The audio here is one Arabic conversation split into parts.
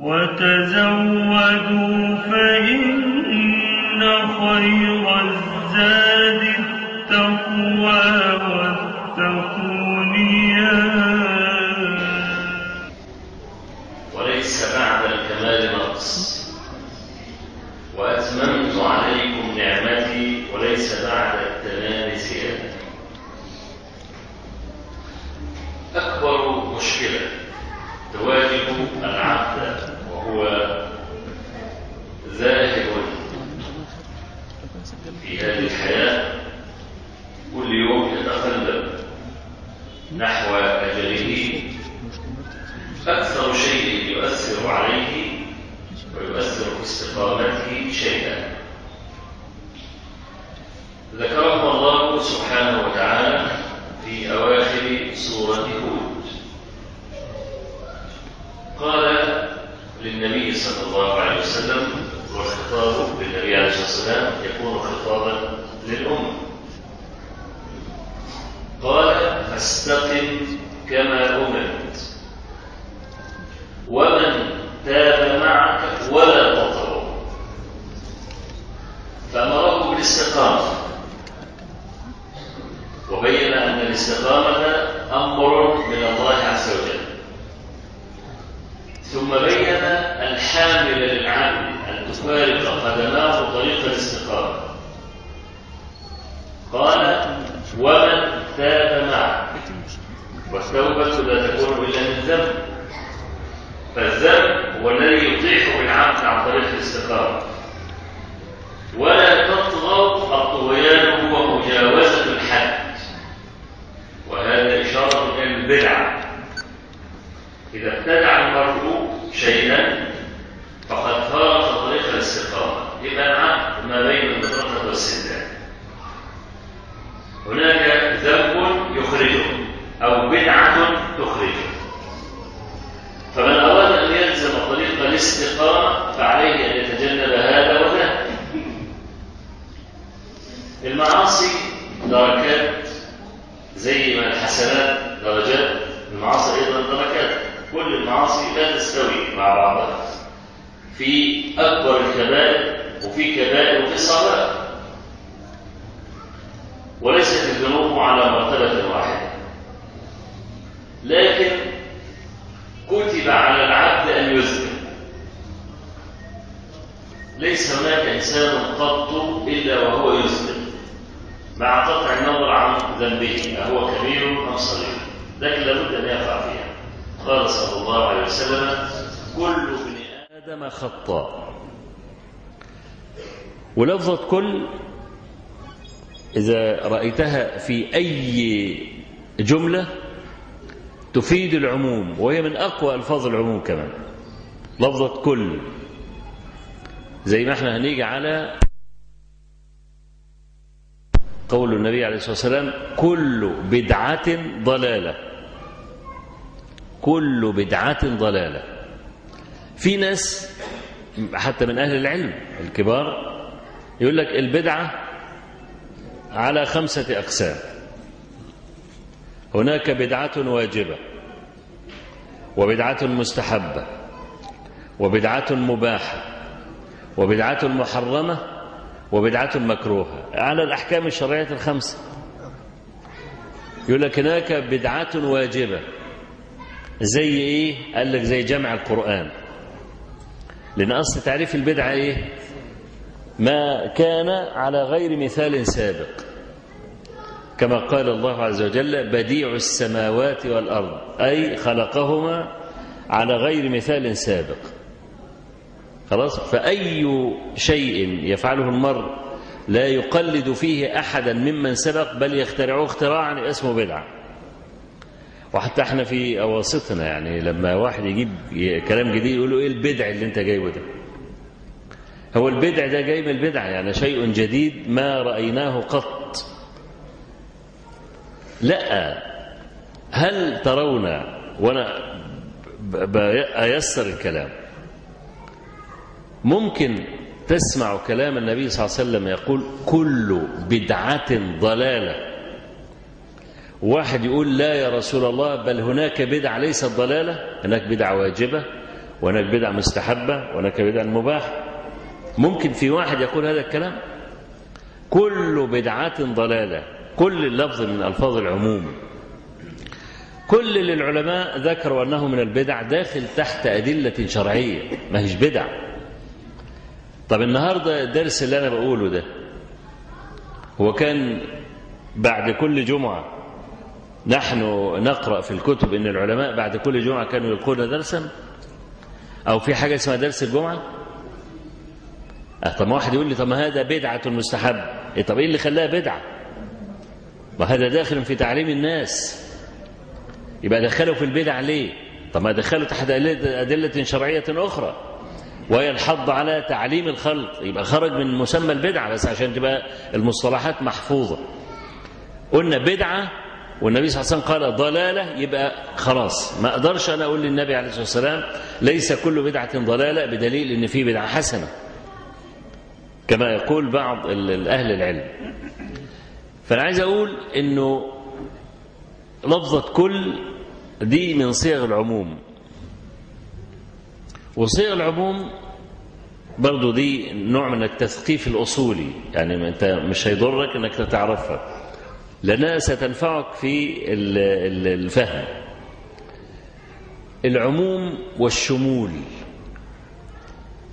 وتزودوا فإن خير الزاد التقوى واتقون يا وليس بعد الكمال نقص وأتممت عليكم نعمتي وليس بعد التمام زيادة أكبر مشكلة تواجه العبد وهو ذاهب في هذه الحياة كل يوم يتقلب نحو أجله أكثر شيء يؤثر عليه ويؤثر في استقامته شيئا ذكره الله سبحانه وتعالى في أواخر سورة هود. قال للنبي صلى الله عليه وسلم والخطاب للنبي عليه الصلاة والسلام يكون خطابا للأمة. قال فاستقم كما أمرت ومن تاب معك ولا تطغوا. فأمره بالاستقامة وبين أن الاستقامة أمر من الله عز وجل. ثم بين الحامل للعبد أن تفارق قدماه طريق الاستقامة. قال ومن تاب معك والتوبة لا تكون إلا من ذنب. فالذنب هو الذي يطيح بالعبد عن طريق الاستقامة. ولا البدعة إذا ابتدع المرء شيئا فقد فارق طريق الاستقامة. يبقى ما بين المطرقة والسداد هناك ذنب يخرجه أو بدعة تخرجه. فمن أراد أن يلزم طريق الاستقامة فعليه أن يتجنب هذا وذاك. المعاصي دركات زي ما الحسنات درجات المعاصي أيضا دركات كل المعاصي لا تستوي مع بعضها. في أكبر الكبائر وفي كبائر وفي صغائر وليست الذنوب على مرتبة واحدة. لكن كتب على العبد أن يذنب ليس هناك إنسان قط إلا وهو يذنب مع قطع النظر عن ذنبه أهو كبير أم صغير. لكن لابد أن يقع فيها. قال صلى الله عليه وسلم كل ابن آدم خطاء. ولفظة كل إذا رأيتها في أي جملة تفيد العموم وهي من أقوى ألفاظ العموم كمان. لفظة كل. زي ما إحنا هنيجي على قول النبي عليه الصلاة والسلام كل بدعة ضلالة. كل بدعة ضلالة. في ناس حتى من أهل العلم الكبار يقول لك البدعة على خمسة أقسام. هناك بدعة واجبة وبدعة مستحبة وبدعة مباحة وبدعة محرمة وبدعة مكروهة. على الأحكام الشرعية الخمسة. يقول لك هناك بدعة واجبة. زي إيه؟ قال لك زي جمع القرآن. لأن أصل تعريف البدعة إيه؟ ما كان على غير مثال سابق. كما قال الله عز وجل بديع السماوات والأرض أي خلقهما على غير مثال سابق. خلاص؟ فأي شيء يفعله المرء لا يقلد فيه أحدا ممن سبق بل يخترعه اختراعا اسمه بدعة. وحتى إحنا في أواسطنا يعني لما واحد يجيب كلام جديد يقول له إيه البدع اللي انت جايبه ده؟ هو البدع ده جاي من البدعة يعني شيء جديد ما رأيناه قط. لا هل ترون وأنا أيسر الكلام ممكن تسمع كلام النبي صلى الله عليه وسلم يقول كل بدعة ضلالة. واحد يقول لا يا رسول الله بل هناك بدعة ليست ضلالة هناك بدعة واجبة وهناك بدع مستحبة وهناك بدع مباح. ممكن في واحد يقول هذا الكلام؟ كل بدعة ضلالة كل اللفظ من ألفاظ العموم. كل اللي العلماء ذكروا أنه من البدع داخل تحت أدلة شرعية ما هيش بدع. طب النهاردة الدرس اللي أنا بقوله ده هو كان بعد كل جمعة نحن نقرأ في الكتب أن العلماء بعد كل جمعة كانوا يلقون درسا. أو في حاجة اسمها درس الجمعة؟ أه طب ما واحد يقول لي طب ما هذا بدعة مستحب. إيه طب إيه اللي خلاها بدعة؟ وهذا داخل في تعليم الناس. يبقى دخلوا في البدع ليه؟ طب ما دخلوا تحت أدلة شرعية أخرى. وهي الحض على تعليم الخلق. يبقى خرج من مسمى البدعة بس عشان تبقى المصطلحات محفوظة. قلنا بدعة والنبي صلى الله عليه وسلم قال ضلالة يبقى خلاص. ما أقدرش أنا أقول للنبي عليه الصلاة والسلام ليس كل بدعة ضلالة بدليل أن في بدعة حسنة. كما يقول بعض أهل العلم. فأنا عايز أقول أنه لفظة كل دي من صيغ العموم. وصيغ العموم برضو دي نوع من التثقيف الأصولي. يعني أنت مش هيضرك أنك تعرفها لأنها ستنفعك في الفهم. العموم والشمول.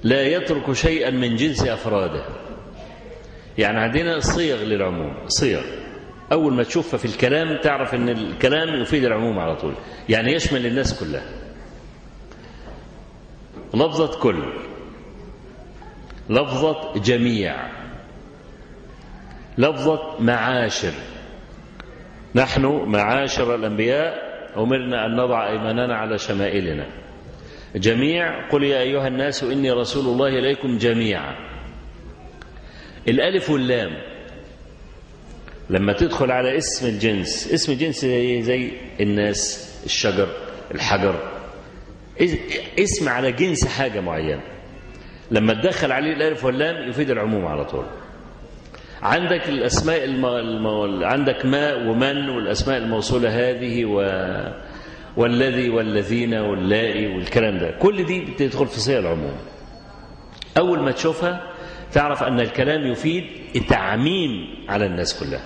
لا يترك شيئا من جنس أفراده. يعني عندنا صيغ للعموم. صيغ. أول ما تشوفها في الكلام تعرف أن الكلام يفيد العموم على طول. يعني يشمل الناس كلها. لفظة كل. لفظة جميع. لفظة معاشر. نحن معاشر الأنبياء أمرنا أن نضع أيماننا على شمائلنا. جميع قل يا أيها الناس إني رسول الله إليكم جميعا. الألف واللام لما تدخل على اسم الجنس اسم الجنس زي, زي الناس الشجر الحجر. اسم على جنس حاجة معينة. لما تدخل عليه الألف واللام يفيد العموم على طول. عندك الأسماء الم... الم... عندك ما ومن والأسماء الموصولة هذه و... والذي والذين واللائي والكلام ده. كل دي بتدخل في صيغ العموم. أول ما تشوفها تعرف أن الكلام يفيد التعميم على الناس كلها.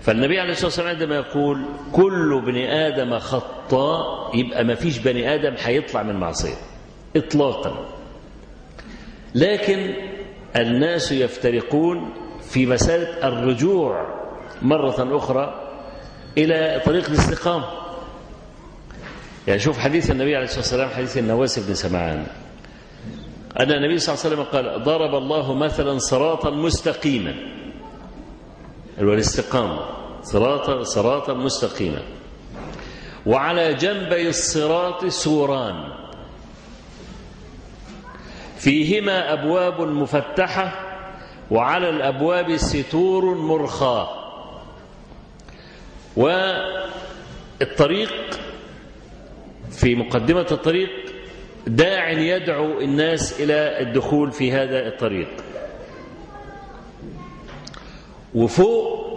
فالنبي عليه الصلاة والسلام عندما يقول كل بني آدم خطاء يبقى ما فيش بني آدم هيطلع من معصية. إطلاقا. لكن الناس يفترقون في مسألة الرجوع مرة أخرى إلى طريق الاستقامة. يعني شوف حديث النبي عليه الصلاة والسلام حديث النواس بن سمعان. أن النبي صلى الله عليه وسلم قال ضرب الله مثلا صراطا مستقيما. والاستقامة صراطا صراطا مستقيما. وعلى جنبي الصراط سوران. فيهما أبواب مفتحة وعلى الأبواب ستور مرخاة والطريق في مقدمة الطريق داع يدعو الناس إلى الدخول في هذا الطريق. وفوق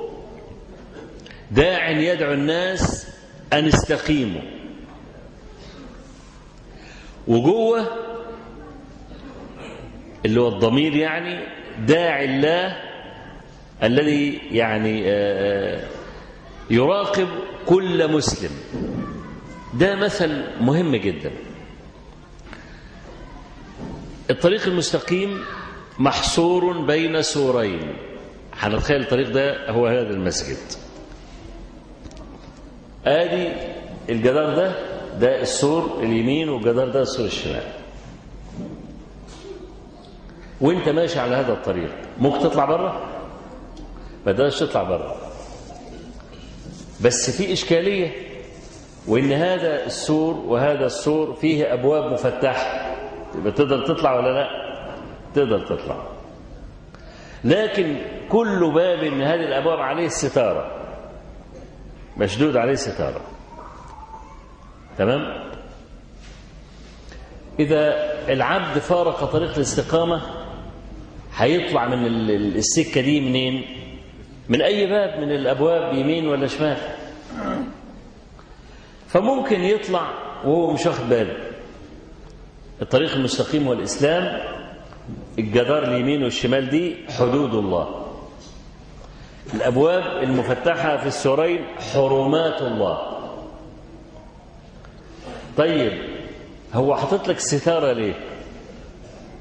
داع يدعو الناس أن استقيموا. وجوه اللي هو الضمير يعني داعي الله الذي يعني يراقب كل مسلم. ده مثل مهم جدا. الطريق المستقيم محصور بين سورين. هنتخيل الطريق ده هو هذا المسجد. آدي الجدار ده ده السور اليمين والجدار ده السور الشمال. وانت ماشي على هذا الطريق. ممكن تطلع بره ما تقدرش تطلع بره بس في إشكالية وإن هذا السور وهذا السور فيه أبواب مفتحة. يبقى تقدر تطلع ولا لا؟ تقدر تطلع. لكن كل باب من هذه الأبواب عليه ستارة. مشدود عليه ستارة. تمام؟ إذا العبد فارق طريق الاستقامة هيطلع من السكة دي منين؟ من أي باب؟ من الأبواب يمين ولا شمال؟ فممكن يطلع وهو مش واخد باله. الطريق المستقيم هو الإسلام. الجدار اليمين والشمال دي حدود الله. الأبواب المفتحة في السورين حرمات الله. طيب هو حاطط لك ستارة ليه؟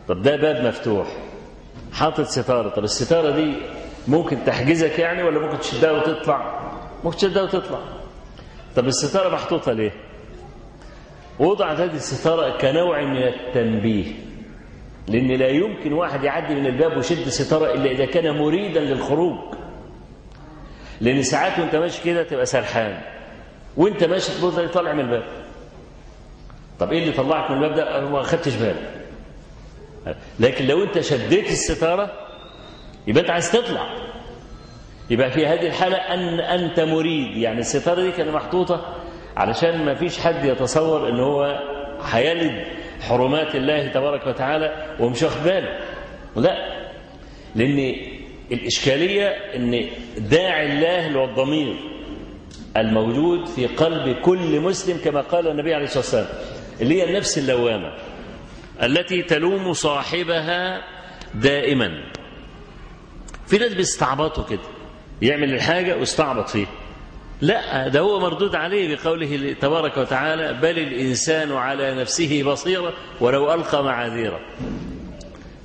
طب ده باب مفتوح. حاطط ستارة. طب الستارة دي ممكن تحجزك يعني ولا ممكن تشدها وتطلع؟ ممكن تشدها وتطلع. طب الستارة محطوطة ليه؟ وضعت هذه الستارة كنوع من التنبيه لأن لا يمكن واحد يعدي من الباب ويشد ستارة إلا إذا كان مريدا للخروج. لأن ساعات وأنت ماشي كده تبقى سرحان وأنت ماشي تبص طالع من الباب. طب إيه اللي طلعك من الباب ده؟ ما خدتش بالك. لكن لو أنت شديت الستارة يبقى أنت عايز تطلع. يبقى في هذه الحالة أن أنت مريد. يعني الستارة دي كانت محطوطة علشان ما فيش حد يتصور إن هو هيلد حرمات الله تبارك وتعالى ومش واخد باله. لا. لأن الإشكالية إن داعي الله اللي هو الضمير الموجود في قلب كل مسلم كما قال النبي عليه الصلاة والسلام اللي هي النفس اللوامة. التي تلوم صاحبها دائما. في ناس بيستعبطوا كده يعمل الحاجة ويستعبط فيها. لا ده هو مردود عليه بقوله تبارك وتعالى بل الإنسان على نفسه بصيرة ولو ألقى معاذيره.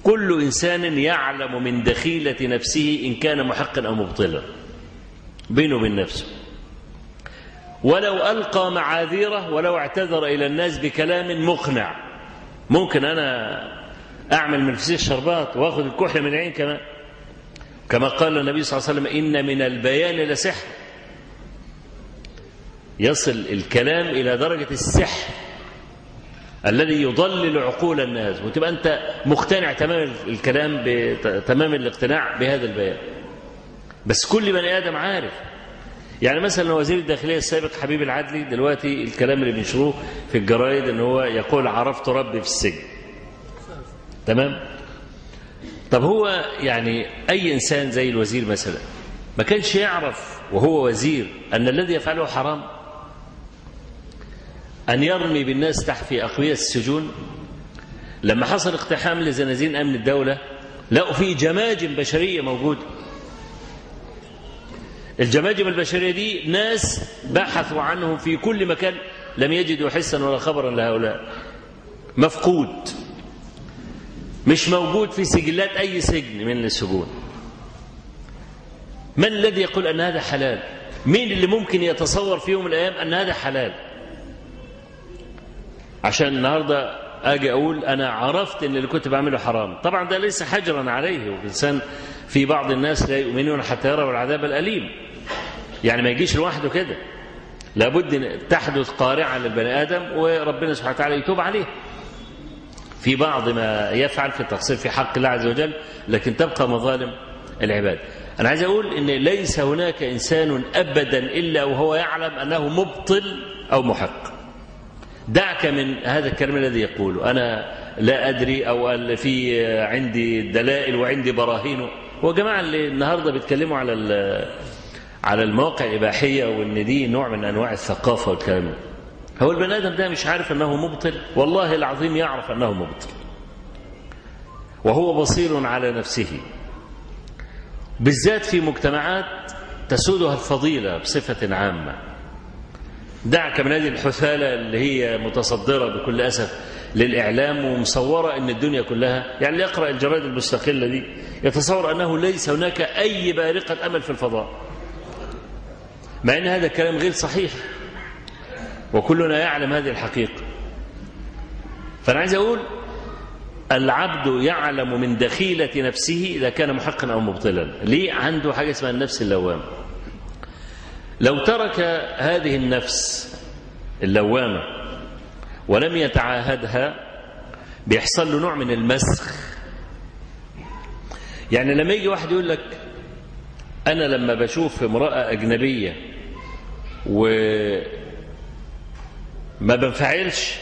كل إنسان يعلم من دخيلة نفسه إن كان محقا أو مبطلا بينه وبين نفسه. ولو ألقى معاذيره ولو اعتذر إلى الناس بكلام مقنع ممكن أنا أعمل من فسيخ شربات وأخذ الكحل من العين كمان كما قال النبي صلى الله عليه وسلم إن من البيان لسحر. يصل الكلام إلى درجة السحر الذي يضلل عقول الناس وتبقى أنت مقتنع تمام الكلام تمام الاقتناع بهذا البيان. بس كل بني آدم عارف يعني مثلا وزير الداخلية السابق حبيب العدلي دلوقتي الكلام اللي بينشروه في الجرايد إن هو يقول عرفت ربي في السجن. تمام؟ طب هو يعني أي إنسان زي الوزير مثلا ما كانش يعرف وهو وزير أن الذي يفعله حرام؟ أن يرمي بالناس تحت في أقوية السجون؟ لما حصل اقتحام لزنازين أمن الدولة لقوا في جماجم بشرية موجودة الجماجم البشرية دي ناس بحثوا عنهم في كل مكان لم يجدوا حسا ولا خبرا لهؤلاء. مفقود. مش موجود في سجلات أي سجن من السجون. من الذي يقول أن هذا حلال؟ مين اللي ممكن يتصور في يوم من الأيام أن هذا حلال؟ عشان النهاردة أجي أقول أنا عرفت أن اللي كنت بعمله حرام. طبعا ده ليس حجرا عليه والإنسان في بعض الناس لا يؤمنون حتى يروا العذاب الأليم. يعني ما يجيش لوحده كده. لابد تحدث قارعة للبني آدم وربنا سبحانه وتعالى يتوب عليه. في بعض ما يفعل في التقصير في حق الله عز وجل لكن تبقى مظالم العباد. أنا عايز أقول أن ليس هناك إنسان أبدا إلا وهو يعلم أنه مبطل أو محق. دعك من هذا الكلام الذي يقول. أنا لا أدري أو في عندي دلائل وعندي براهين. هو جماعة اللي النهاردة بيتكلموا على على المواقع الإباحية وإن دي نوع من أنواع الثقافة والكلام هو البني آدم ده مش عارف أنه مبطل. والله العظيم يعرف أنه مبطل. وهو بصير على نفسه. بالذات في مجتمعات تسودها الفضيلة بصفة عامة. دعك من هذه الحثالة اللي هي متصدرة بكل أسف للإعلام ومصورة أن الدنيا كلها يعني اللي يقرأ الجرائد المستقلة دي يتصور أنه ليس هناك أي بارقة أمل في الفضاء. مع أن هذا الكلام غير صحيح. وكلنا يعلم هذه الحقيقة. فأنا عايز أقول العبد يعلم من دخيلة نفسه إذا كان محقا أو مبطلا. ليه؟ عنده حاجة اسمها النفس اللوامة. لو ترك هذه النفس اللوامة ولم يتعاهدها بيحصل له نوع من المسخ. يعني لما يجي واحد يقول لك أنا لما بشوف امرأة أجنبية وما بنفعلش.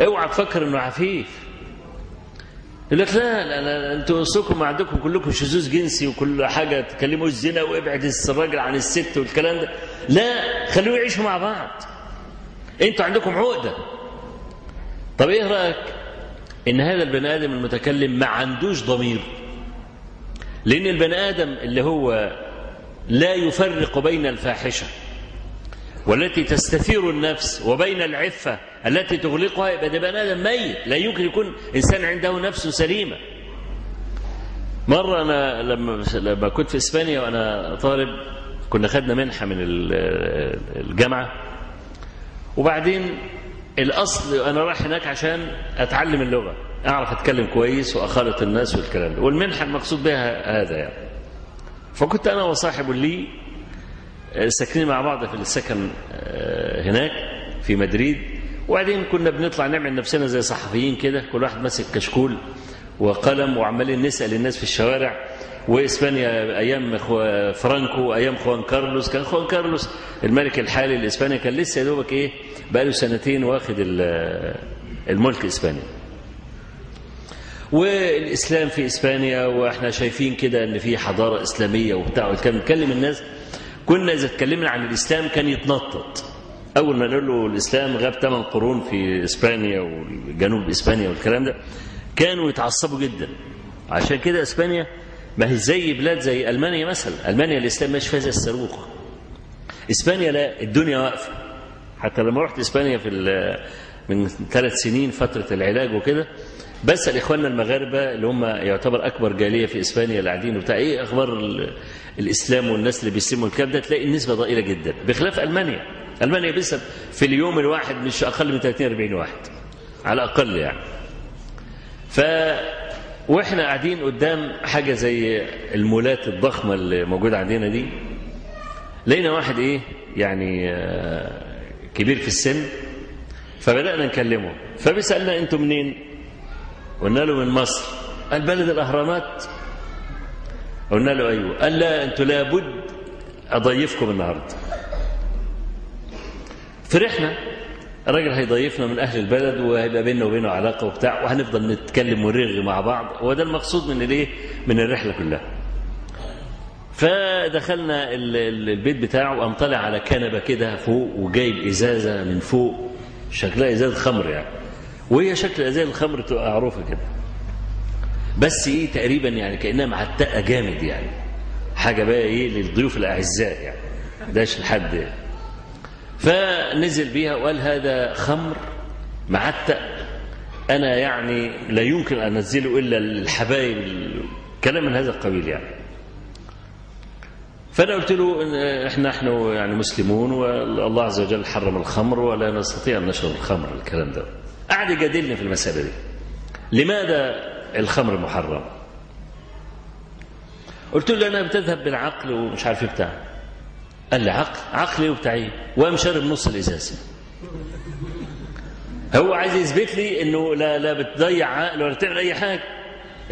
اوعى تفكر انه عفيف. يقول لك لا لا, لا أنتوا اصلكم عندكم كلكم شذوذ جنسي وكل حاجة تكلموا الزنا وابعد الراجل عن الست والكلام ده. لا خلوه يعيشوا مع بعض. أنتوا عندكم عقدة. طب إيه رأيك؟ إن هذا البني آدم المتكلم ما عندوش ضمير. لأن البني آدم اللي هو لا يفرق بين الفاحشة. والتي تستثير النفس وبين العفة التي تغلقها يبقى ده بني آدم ميت. لا يمكن يكون إنسان عنده نفس سليمة. مرة أنا لما لما كنت في إسبانيا وأنا طالب كنا خدنا منحة من الجامعة. وبعدين الأصل أنا رايح هناك عشان أتعلم اللغة أعرف أتكلم كويس واخالط الناس والكلام ده. والمنحة المقصود بها هذا يعني. فكنت أنا وصاحب لي ساكنين مع بعض في السكن هناك في مدريد. وبعدين كنا بنطلع نعمل نفسنا زي صحفيين كده كل واحد ماسك كشكول وقلم وعمالين نسأل الناس في الشوارع. وإسبانيا أيام فرانكو أيام خوان كارلوس. كان خوان كارلوس الملك الحالي لاسبانيا كان لسه يا دوبك إيه بقى له سنتين واخد الملك اسبانيا والإسلام في إسبانيا وإحنا شايفين كده إن في حضارة إسلامية وبتاع كان بنكلم الناس كنا إذا اتكلمنا عن الإسلام كان يتنطط. أول ما نقول له الإسلام غاب 8 قرون في إسبانيا وجنوب إسبانيا والكلام ده كانوا يتعصبوا جدا. عشان كده إسبانيا ما هي زي بلاد زي ألمانيا مثلا. ألمانيا الإسلام ماشي فيها زي الصاروخ. إسبانيا لا الدنيا واقفة. حتى لما رحت إسبانيا في من ثلاث سنين فترة العلاج وكده بسال اخواننا المغاربة اللي هم يعتبر أكبر جالية في إسبانيا اللي قاعدين وبتاع إيه أخبار الإسلام والناس اللي بيسلموا الكلام ده؟ تلاقي النسبة ضئيلة جدا بخلاف ألمانيا. ألمانيا بيسأل في اليوم الواحد مش أقل من 30 40 واحد على الأقل يعني. ف وإحنا قاعدين قدام حاجة زي المولات الضخمة اللي موجودة عندنا دي. لقينا واحد إيه يعني كبير في السن فبدأنا نكلمه. فبيسألنا أنتوا منين؟ قلنا له من مصر. قال بلد الأهرامات. قلنا له أيوه قال لا أنتوا لابد أضيفكم النهارده. فرحنا. الراجل هيضيفنا من أهل البلد وهيبقى بيننا وبينه علاقة وبتاع وهنفضل نتكلم ونرغي مع بعض. هو ده المقصود من الإيه؟ من الرحلة كلها. فدخلنا البيت بتاعه وقام طالع على كنبة كده فوق وجايب إزازة من فوق شكلها ازازه خمر يعني. وهي شكل ازازه الخمر تبقى معروفة كده. بس إيه تقريبا يعني كأنها معتقة جامد يعني. حاجة بقى إيه للضيوف الأعزاء يعني. داش لحد فنزل بيها وقال هذا خمر معتق. أنا يعني لا يمكن أن أنزله إلا للحبايب كلام من هذا القبيل يعني. فأنا قلت له إن إحنا نحن يعني مسلمون والله عز وجل حرم الخمر ولا نستطيع أن نشرب الخمر الكلام ده. قعد يجادلني في المسألة دي. لماذا الخمر محرم؟ قلت له أنا بتذهب بالعقل ومش عارف إيه بتاع. قال لي عقل عقلي وبتاع إيه؟ وقام شارب نص الإزازة. هو عايز يثبت لي إنه لا لا بتضيع عقل ولا بتعمل أي حاجة.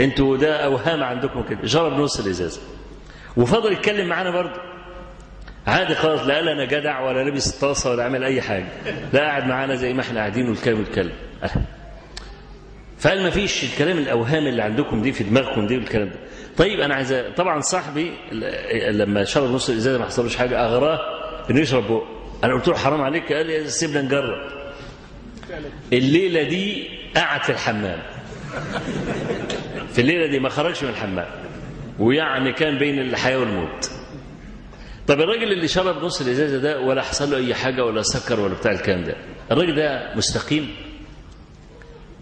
أنتوا ده أوهام عندكم كده. شرب نص الإزازة. وفضل يتكلم معانا برضه. عادي خالص لا قال أنا جدع ولا لابس طاسة ولا عامل أي حاجة. لا قاعد معانا زي ما إحنا قاعدين والكلام والكلام فقال ما فيش الكلام الأوهام اللي عندكم دي في دماغكم دي والكلام ده. طيب أنا عايز طبعا صاحبي لما شرب نص الإزازة ما حصلوش حاجة أغراه إنه يشرب أنا قلت له حرام عليك قال لي سيبنا نجرب. الليلة دي قعد في الحمام. في الليلة دي ما خرجش من الحمام. ويعني كان بين الحياة والموت. طب الراجل اللي شرب نص الإزازة ده ولا حصل له أي حاجة ولا سكر ولا بتاع الكلام ده الراجل ده مستقيم؟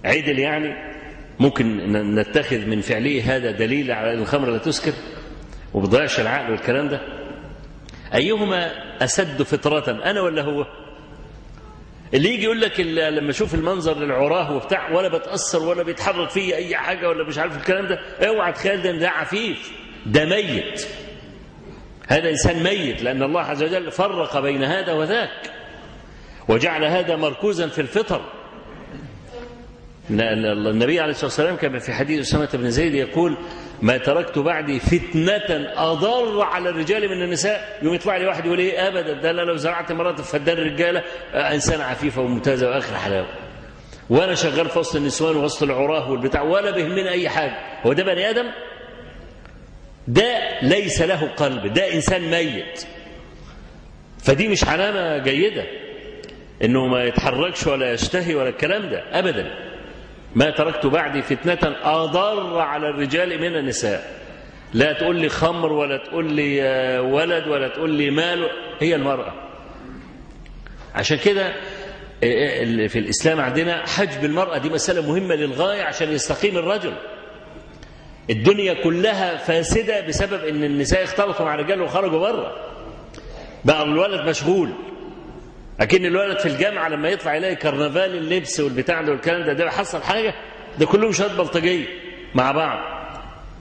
عدل يعني؟ ممكن نتخذ من فعله هذا دليل على أن الخمر لا تسكر وبضيعش العقل والكلام ده؟ أيهما أسد فطرة أنا ولا هو؟ اللي يجي يقول لك لما أشوف المنظر للعراه وبتاع ولا بتأثر ولا بيتحرك فيا أي حاجة ولا مش عارف الكلام ده أوعى تخيل ده ده عفيف ده ميت. هذا إنسان ميت لأن الله عز وجل فرق بين هذا وذاك وجعل هذا مركوزا في الفطر. النبي عليه الصلاة والسلام كان في حديث أسامة بن زيد يقول ما تركت بعدي فتنة أضر على الرجال من النساء. يوم يطلع لي واحد يقول إيه أبدا ده أنا لو زرعت مرات فدان الرجالة إنسان عفيفة وممتازة وآخر حلاوة. وأنا شغال في وسط النسوان ووسط العراة والبتاع ولا بيهمني أي حاجة. هو ده بني آدم؟ ده ليس له قلب ده إنسان ميت. فدي مش علامة جيدة إنه ما يتحركش ولا يشتهي ولا الكلام ده أبدا. ما تركت بعدي فتنة أضر على الرجال من النساء. لا تقول لي خمر ولا تقول لي ولد ولا تقول لي مال. هي المرأة. عشان كده في الإسلام عندنا حجب المرأة دي مسألة مهمة للغاية عشان يستقيم الرجل. الدنيا كلها فاسدة بسبب إن النساء اختلطوا مع الرجال وخرجوا بره. بقى الولد مشغول. أكن الولد في الجامعة لما يطلع يلاقي كرنفال اللبس والبتاع ده والكلام ده ده حصل حاجة؟ ده كلهم شوية بلطجية مع بعض.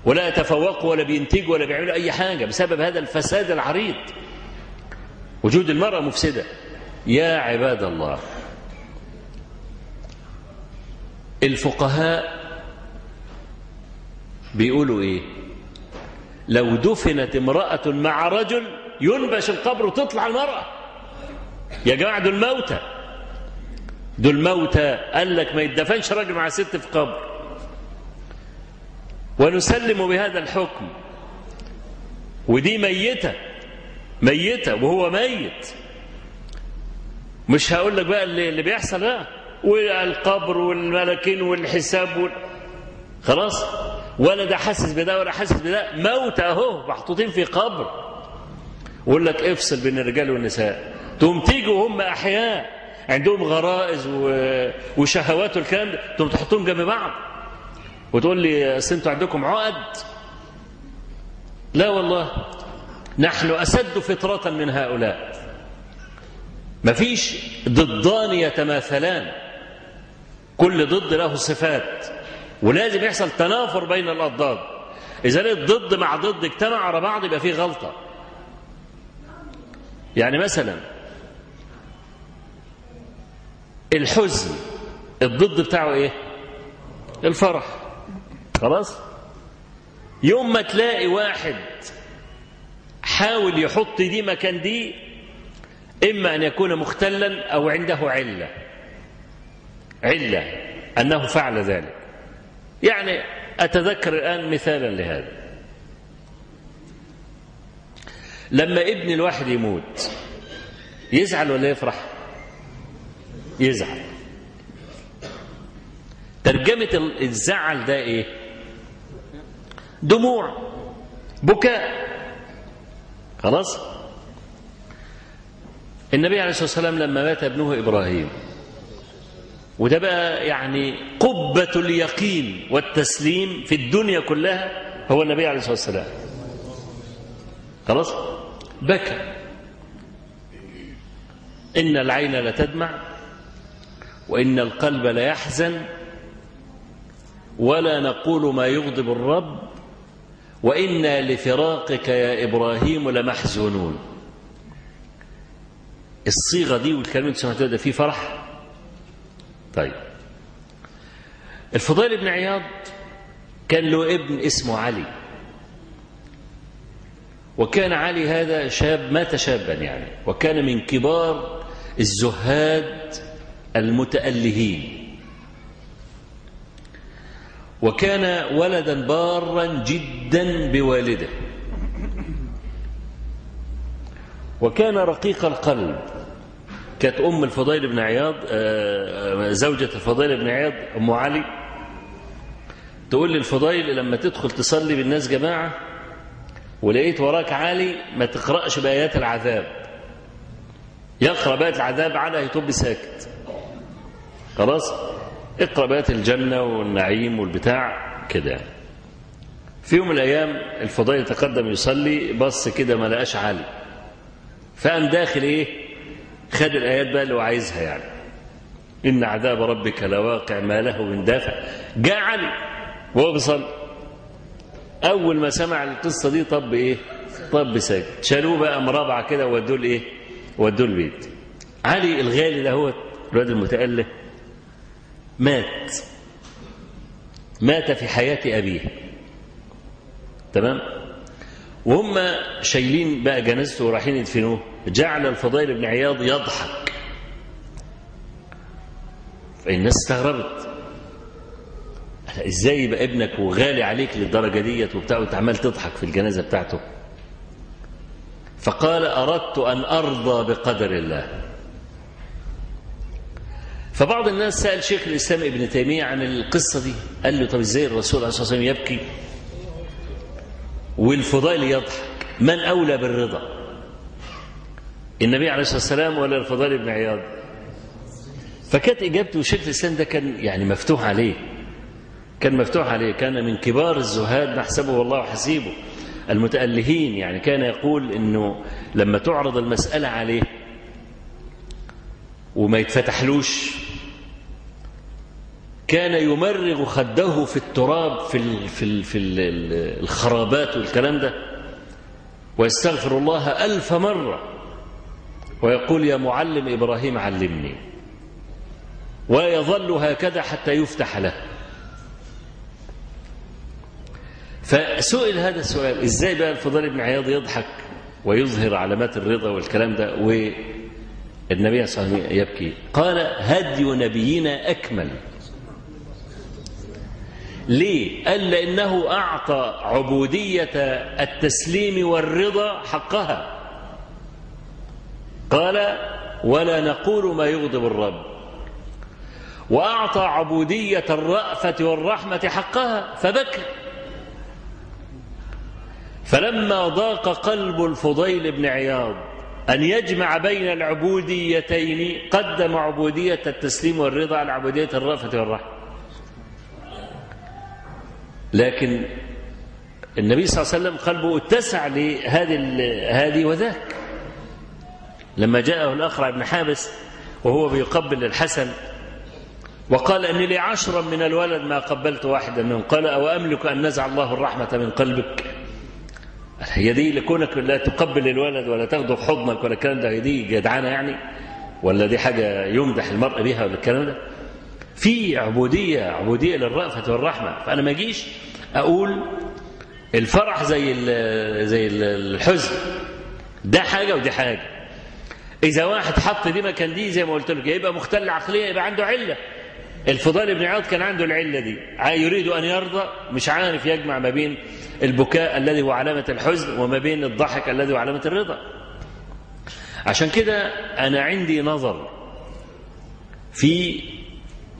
ولا يتفوقوا ولا بينتجوا ولا بيعملوا أي حاجة بسبب هذا الفساد العريض. وجود المرأة مفسدة. يا عباد الله الفقهاء بيقولوا إيه؟ لو دفنت امرأة مع رجل ينبش القبر وتطلع المرأة. يا جماعة دول موتى دول موتى قال لك ما يدفنش راجل مع ست في قبر. ونسلم بهذا الحكم. ودي ميتة. ميتة وهو ميت. مش هقول لك بقى اللي, بيحصل بقى. والقبر والملكين والحساب وال... خلاص. ولا ده حاسس بده ولا حاسس بده. موت أهو محطوطين في قبر. ويقول لك افصل بين الرجال والنساء. تقوم تيجوا هم أحياء عندهم غرائز وشهوات والكلام ده تقوم تحطهم جنب بعض. وتقول لي أصل أنتوا عندكم عقد؟ لا والله. نحن أسد فطرة من هؤلاء. مفيش ضدان يتماثلان. كل ضد له صفات. ولازم يحصل تنافر بين الأضداد. إذا الضد مع ضد اجتمع على بعض يبقى فيه غلطة. يعني مثلا الحزن الضد بتاعه إيه؟ الفرح. خلاص؟ يوم ما تلاقي واحد حاول يحط دي مكان دي إما أن يكون مختلا أو عنده علة. علة أنه فعل ذلك. يعني أتذكر الآن مثالا لهذا. لما ابن الواحد يموت يزعل ولا يفرح؟ يزعل. ترجمة الزعل ده إيه؟ دموع بكاء. خلاص؟ النبي عليه الصلاة والسلام لما مات ابنه إبراهيم وده بقى يعني قبة اليقين والتسليم في الدنيا كلها هو النبي عليه الصلاة والسلام. خلاص؟ بكى. إن العين لتدمع. وإن القلب ليحزن ولا نقول ما يغضب الرب وإنا لفراقك يا إبراهيم لمحزونون. الصيغة دي والكلام اللي سمعتوها ده فيه فرح. طيب. الفضيل بن عياض كان له ابن اسمه علي. وكان علي هذا شاب مات شابا يعني. وكان من كبار الزهاد المتألهين. وكان ولدا بارا جدا بوالده. وكان رقيق القلب. كانت أم الفضيل بن عياض زوجة الفضيل بن عياض أم علي. تقول للفضيل لما تدخل تصلي بالناس جماعة ولقيت وراك عالي ما تقرأش بآيات العذاب. يقرأ بآيات العذاب على يتوب ساكت. خلاص؟ اقرأ بآيات الجنة والنعيم والبتاع كده. في يوم من الأيام الفضيل تقدم يصلي بص كده ما لقاش عالي فقام داخل إيه؟ خد الآيات بقى اللي هو عايزها يعني. إن عذاب ربك لواقع ما له من دافع. جاء علي وهو بيصلي. أول ما سمع القصة دي طب إيه؟ طب ساجد شالوه بقى مرابعة كده وودوه لإيه؟ ودوه البيت. علي الغالي ده هو الواد المتأله مات. مات في حياة أبيه. تمام؟ وهم شايلين بقى جنازته ورايحين يدفنوه. جعل الفضيل بن عياض يضحك. فالناس استغربت. إزاي يبقى ابنك وغالي عليك للدرجة ديت وبتاع وأنت عمال تضحك في الجنازة بتاعته؟ فقال أردت أن أرضى بقدر الله. فبعض الناس سأل شيخ الإسلام ابن تيمية عن القصة دي. قال له طب إزاي الرسول عليه الصلاة والسلام يبكي؟ والفضيل يضحك. من أولى بالرضا؟ النبي عليه الصلاة والسلام ولا الفضيل بن عياض. فكانت إجابته شيخ الإسلام ده كان يعني مفتوح عليه. كان مفتوح عليه. كان من كبار الزهاد نحسبه والله حسيبه. المتألهين يعني كان يقول إنه لما تعرض المسألة عليه وما يتفتحلوش كان يمرغ خده في التراب في في في ال الخرابات والكلام ده. ويستغفر الله ألف مرة. ويقول يا معلم إبراهيم علمني. ويظل هكذا حتى يفتح له. فسئل هذا السؤال إزاي بقى الفضيل بن عياض يضحك ويظهر علامات الرضا والكلام ده والنبي صلى الله عليه وسلم يبكي؟ قال هدي نبينا أكمل. ليه؟ قال لأنه أعطى عبودية التسليم والرضا حقها. قال ولا نقول ما يغضب الرب وأعطى عبودية الرأفة والرحمة حقها فبكى فلما ضاق قلب الفضيل بن عياض أن يجمع بين العبوديتين قدم عبودية التسليم والرضا على عبودية الرأفة والرحمة. لكن النبي صلى الله عليه وسلم قلبه اتسع لهذه هذه وذاك. لما جاءه الأخرع بن حابس وهو بيقبل الحسن وقال أني لي عشرا من الولد ما قبلت واحدا منهم. قال أو أملك أن نزع الله الرحمة من قلبك؟ هي دي لكونك لا تقبل الولد ولا تاخده حضنك ولا الكلام ده هي دي جدعانة يعني؟ ولا دي حاجة يمدح المرء بها ولا الكلام ده؟ في عبودية عبودية للرأفة والرحمة. فأنا ما أجيش أقول الفرح زي زي الحزن. ده حاجة ودي حاجة. إذا واحد حط دي مكان دي زي ما قلت لك يبقى مختل عقلية يبقى عنده علة. الفضيل بن عياض كان عنده العلة دي. يريد أن يرضى. مش عارف يجمع ما بين البكاء الذي هو علامة الحزن وما بين الضحك الذي هو علامة الرضا. عشان كده أنا عندي نظر في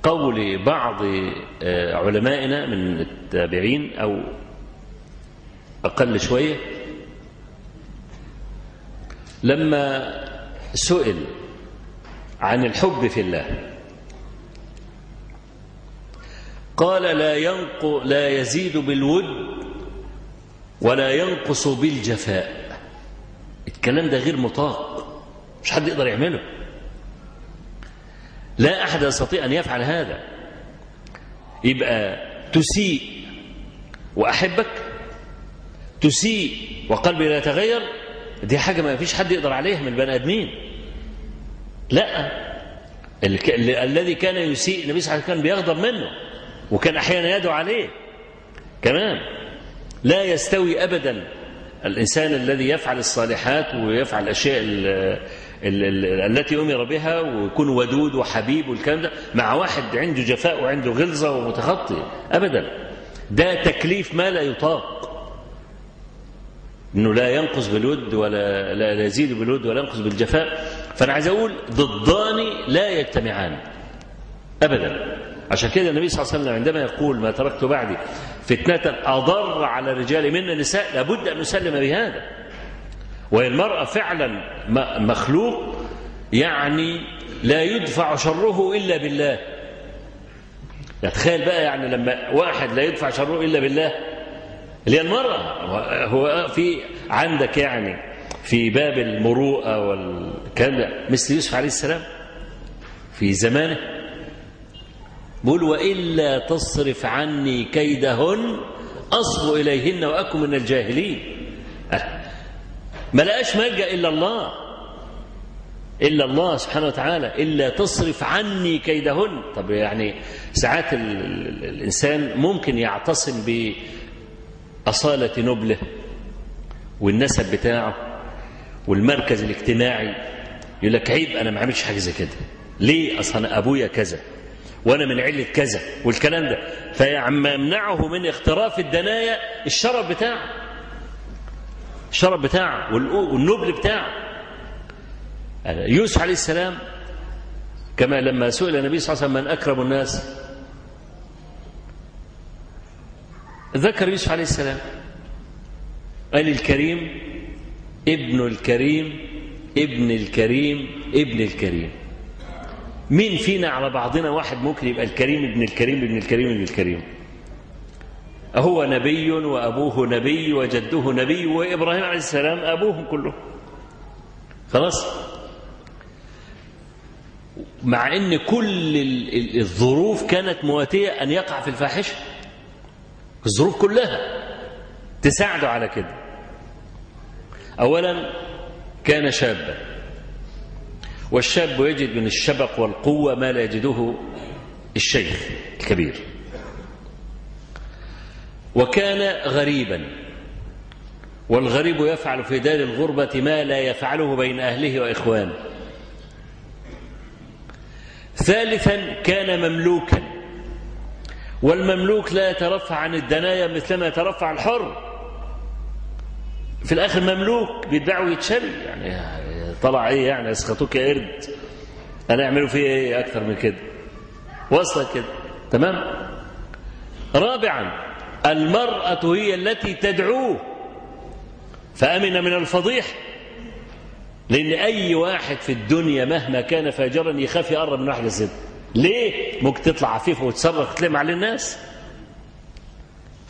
قول بعض علمائنا من التابعين أو أقل شوية لما سئل عن الحب في الله قال لا ينق لا يزيد بالود ولا ينقص بالجفاء. الكلام ده غير مطاق مش حد يقدر يعمله. لا أحد يستطيع أن يفعل هذا. يبقى تسيء وأحبك تسيء وقلبي لا يتغير. دي حاجة ما فيش حد يقدر عليها من البني آدمين. لا الذي كان يسيء النبي صلى الله عليه وسلم كان بيغضب منه وكان أحيانا يدعو عليه. كمان لا يستوي أبدا الإنسان الذي يفعل الصالحات ويفعل الأشياء ال ال ال التي أمر بها ويكون ودود وحبيب والكلام ده مع واحد عنده جفاء وعنده غلظة ومتخطي. أبدا. ده تكليف ما لا يطاق. إنه لا ينقص بالود ولا لا يزيد بالود ولا ينقص بالجفاء. فأنا عايز أقول ضدان لا يجتمعان. ابدا. عشان كده النبي صلى الله عليه وسلم عندما يقول ما تركت بعدي فتنة أضر على الرجال من النساء لابد أن نسلم بهذا. وهي المرأة فعلا مخلوق يعني لا يدفع شره إلا بالله. تخيل بقى يعني لما واحد لا يدفع شره إلا بالله. اللي هي المرأة هو في عندك يعني في باب المروءة والكلام ده مثل يوسف عليه السلام في زمانه بيقول وإلا تصرف عني كيدهن أصب إليهن وأكن من الجاهلين. ما لقاش ملجأ إلا الله إلا الله سبحانه وتعالى إلا تصرف عني كيدهن. طب يعني ساعات الإنسان ممكن يعتصم بأصالة نبله والنسب بتاعه والمركز الاجتماعي يقول لك عيب أنا ما عملش حاجة زي كده. ليه أصلا أبويا كذا وأنا من علة كذا والكلام ده؟ فيمنعه من اختراف الدنايا الشرف بتاعه. الشرف بتاعه والنبل بتاعه. يوسف عليه السلام كما لما سئل النبي صلى الله عليه وسلم من أكرم الناس ذكر يوسف عليه السلام قال الكريم ابن الكريم ابن الكريم ابن الكريم. مين فينا على بعضنا واحد ممكن يبقى الكريم ابن الكريم ابن الكريم ابن الكريم؟ هو نبي وأبوه نبي وجده نبي وإبراهيم عليه السلام أبوهم كلهم. خلاص؟ مع إن كل الظروف كانت مواتية أن يقع في الفاحشة. الظروف كلها تساعده على كده. اولا كان شابا. والشاب يجد من الشبق والقوة ما لا يجده الشيخ الكبير. وكان غريبا. والغريب يفعل في دار الغربة ما لا يفعله بين أهله وإخوانه. ثالثا كان مملوكا. والمملوك لا يترفع عن الدنايا مثلما يترفع الحر. في الآخر مملوك بيتباع ويتشري يعني طلع إيه يعني؟ أسخطوك يا قرد. أنا أعملوا فيه إيه أكثر من كده؟ وصلت كده. تمام؟ رابعا المرأة هي التي تدعوه. فأمن من الفضيح لأن أي واحد في الدنيا مهما كان فاجرا يخاف يقرب من واحدة ست ليه؟ ممكن تطلع عفيفة وتصرخ تلم على الناس.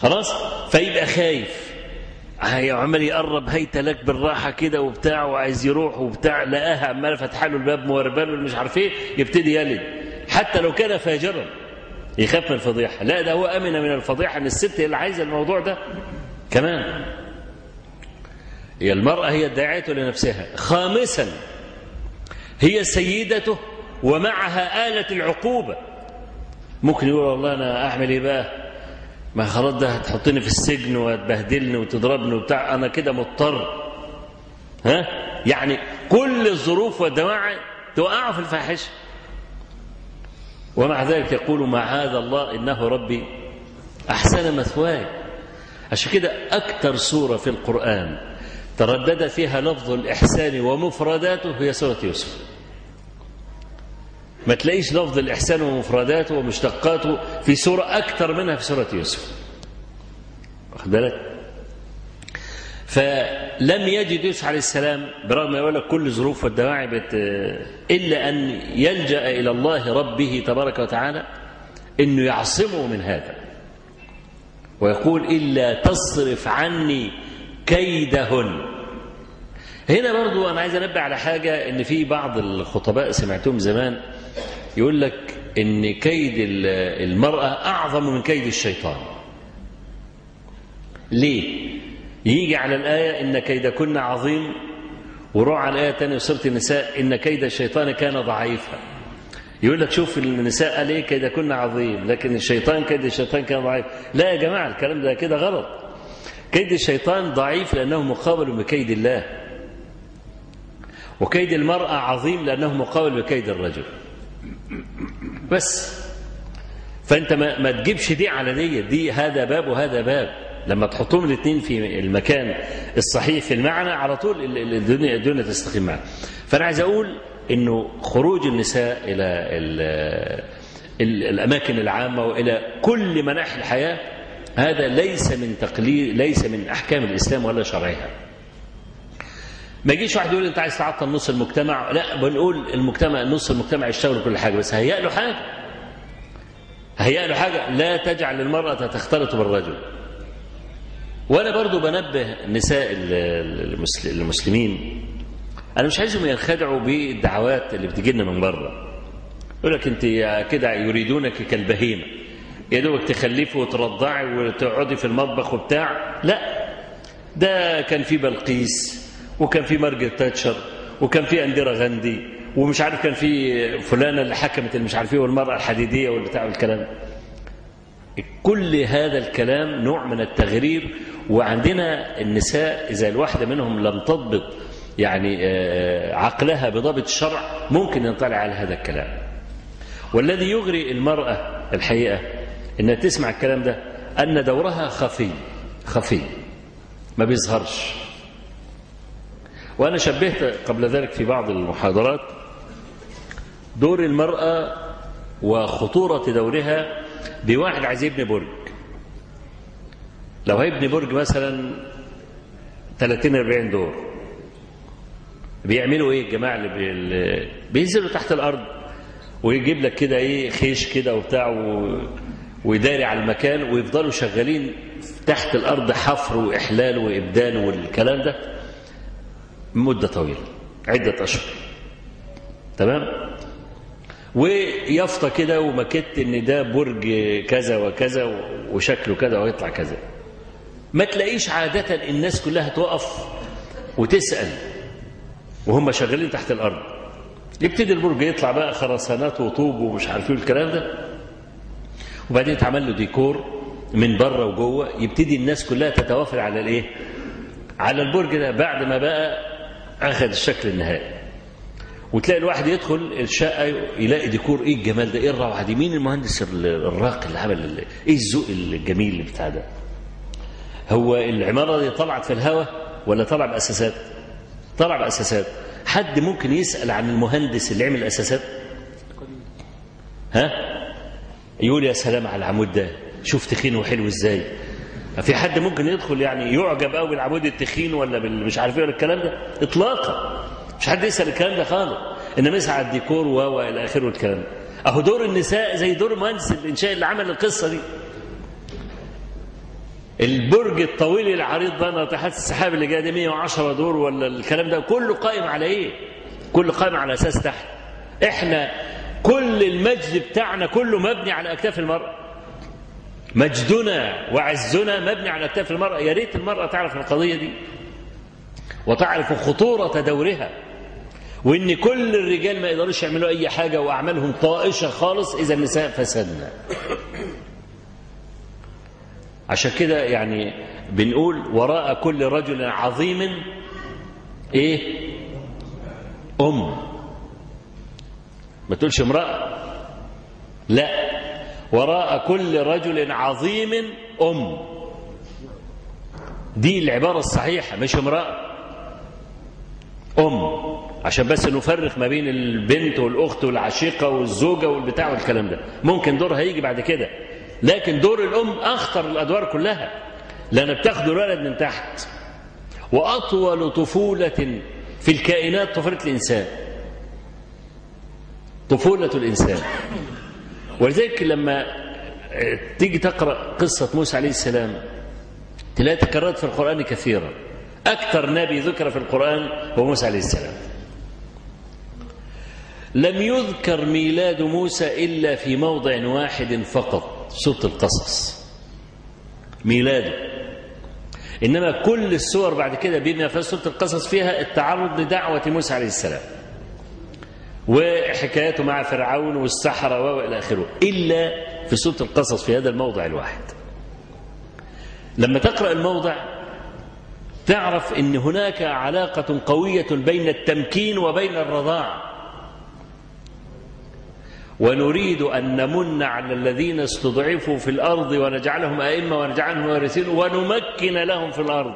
خلاص؟ فيبقى خايف. عمال يقرب هيت لك بالراحة كده وبتاع وعايز يروح وبتاع لقاها عمالة فاتحة له الباب مواربة له مش عارف إيه يبتدي يلد حتى لو كان فاجرا. يخاف من الفضيحة. لا ده هو أمن من الفضيحة إن الست هي اللي عايزة الموضوع ده كمان. هي المرأة هي الداعية لنفسها. خامسا هي سيدته ومعها آلة العقوبة. ممكن يقول والله أنا أعمل إيه بقى؟ ما خلاص ده هتحطني في السجن وتبهدلني وتضربني وبتاع. أنا كده مضطر. ها؟ يعني كل الظروف والدواعي توقعه في الفاحشة. ومع ذلك يقول معاذ الله إنه ربي أحسن مثواي. عشان كده أكثر سورة في القرآن تردد فيها لفظ الإحسان ومفرداته هي سورة يوسف. ما تلاقيش لفظ الإحسان ومفرداته ومشتقاته في سورة أكثر منها في سورة يوسف. واخد بالك؟ فلم يجد يوسف عليه السلام برغم يقول لك كل ظروف والدواعي. إلا أن يلجأ إلى الله ربه تبارك وتعالى أنه يعصمه من هذا ويقول إلا تصرف عني كيدهن هنا برضو أنا عايز أنبه على حاجة إن في بعض الخطباء سمعتهم زمان يقول لك إن كيد المرأة أعظم من كيد الشيطان ليه؟ يجي على الآية إن كيدكن عظيم وروح على الآية الثانية سورة النساء إن كيد الشيطان كان ضعيفا. يقول لك شوف النساء قال إيه؟ كيدكن عظيم لكن الشيطان كيد الشيطان كان ضعيف. لا يا جماعة الكلام ده كده غلط. كيد الشيطان ضعيف لأنه مقابل بكيد الله. وكيد المرأة عظيم لأنه مقابل بكيد الرجل. بس. فأنت ما, ما تجيبش دي على دي دي هذا باب وهذا باب. لما تحطهم الاثنين في المكان الصحيح في المعنى على طول الدنيا, الدنيا تستقيم معنا فأنا عايز أقول أنه خروج النساء إلى ال ال الأماكن العامة وإلى كل مناحي الحياة هذا ليس من تقليد ليس من أحكام الإسلام ولا شرعها. ما يجيش واحد يقول أنت عايز تعطل نص المجتمع؟ لا بنقول المجتمع نص المجتمع يشتغل كل حاجة بس هيئ له حاجة. هيئ له حاجة. لا تجعل المرأة تختلط بالرجل. وأنا برضو بنبه نساء المسلمين. أنا مش عايزهم ينخدعوا بالدعوات اللي بتجي لنا من بره. يقول لك أنت كده يريدونك كالبهيمة. يا دوبك تخلفي وترضعي وتقعدي في المطبخ وبتاع. لا. ده كان في بلقيس وكان في مارجريت تاتشر وكان في انديرا غاندي ومش عارف كان في فلانة اللي حكمت اللي مش عارف إيه والمرأة الحديدية والبتاع والكلام. كل هذا الكلام نوع من التغرير وعندنا النساء إذا الواحدة منهم لم تضبط يعني عقلها بضبط الشرع ممكن ينطلع على هذا الكلام. والذي يغري المرأة الحقيقة إنها تسمع الكلام ده أن دورها خفي خفي ما بيظهرش. وأنا شبهت قبل ذلك في بعض المحاضرات دور المرأة وخطورة دورها بواحد عايز يبني برج. لو هيبني برج مثلا 30 40 دور بيعملوا إيه الجماعة اللي, بي... اللي بينزلوا تحت الأرض ويجيب لك كده إيه خيش كده وبتاع و... ويداري على المكان ويفضلوا شغالين تحت الأرض حفر وإحلال وإبدان والكلام ده مدة طويلة عدة أشهر. تمام؟ ويافطة كده ومكت إن ده برج كذا وكذا وشكله كذا ويطلع كذا. ما تلاقيش عادة الناس كلها تقف وتسأل وهم شغالين تحت الأرض. يبتدي البرج يطلع بقى خرسانات وطوب ومش عارف إيه الكلام ده. وبعدين يتعمل له ديكور من بره وجوه. يبتدي الناس كلها تتوافر على الإيه؟ على البرج ده بعد ما بقى أخذ الشكل النهائي. وتلاقي الواحد يدخل الشقة يلاقي ديكور إيه الجمال ده؟ إيه الروعة دي؟ مين المهندس الراقي اللي عمل إيه الذوق الجميل بتاع ده؟ هو العمارة دي طلعت في الهواء ولا طلع بأساسات؟ طلع بأساسات. حد ممكن يسأل عن المهندس اللي عمل الأساسات؟ ها؟ يقول يا سلام على العمود ده شوف تخين وحلو إزاي؟ في حد ممكن يدخل يعني يعجب قوي بالعمود التخين ولا مش عارف إيه الكلام ده؟ اطلاقا. مش حد يسأل الكلام ده خالص. إنما يسعى الديكور و إلى آخره الكلام. ده أهو دور النساء زي دور مهندس الإنشاء اللي عمل القصة دي. البرج الطويل العريض ده ناطحات السحاب اللي جاية دي 110 دور ولا الكلام ده؟ كله قائم على إيه؟ كله قائم على أساس تحت. إحنا كل المجد بتاعنا كله مبني على أكتاف المرأة. مجدنا وعزنا مبني على أكتاف المرأة. يا ريت المرأة تعرف القضية دي. وتعرف خطورة دورها. وإن كل الرجال ما يقدروش يعملوا أي حاجة وأعمالهم طائشة خالص إذا النساء فسدنا. عشان كده يعني بنقول وراء كل رجل عظيم إيه؟ أم. ما تقولش امرأة. لا. وراء كل رجل عظيم أم. دي العبارة الصحيحة مش امرأة. أم. عشان بس نفرق ما بين البنت والأخت والعشيقة والزوجة والبتاع والكلام ده. ممكن دورها هيجي بعد كده. لكن دور الأم أخطر الأدوار كلها. لأن بتاخد الولد من تحت. وأطول طفولة في الكائنات طفولة الإنسان. طفولة الإنسان. ولذلك لما تيجي تقرأ قصة موسى عليه السلام تلاقي تكررت في القرآن كثيرا. أكثر نبي ذكر في القرآن هو موسى عليه السلام. لم يذكر ميلاد موسى إلا في موضع واحد فقط سورة القصص. ميلاده. إنما كل السور بعد كده بما في سورة القصص فيها التعرض لدعوة موسى عليه السلام وحكايته مع فرعون والسحرة وإلى آخره إلا في سورة القصص في هذا الموضع الواحد. لما تقرأ الموضع تعرف أن هناك علاقة قوية بين التمكين وبين الرضاع. ونريد أن نمن على الذين استضعفوا في الأرض ونجعلهم أئمة ونجعلهم وارثين ونمكن لهم في الأرض.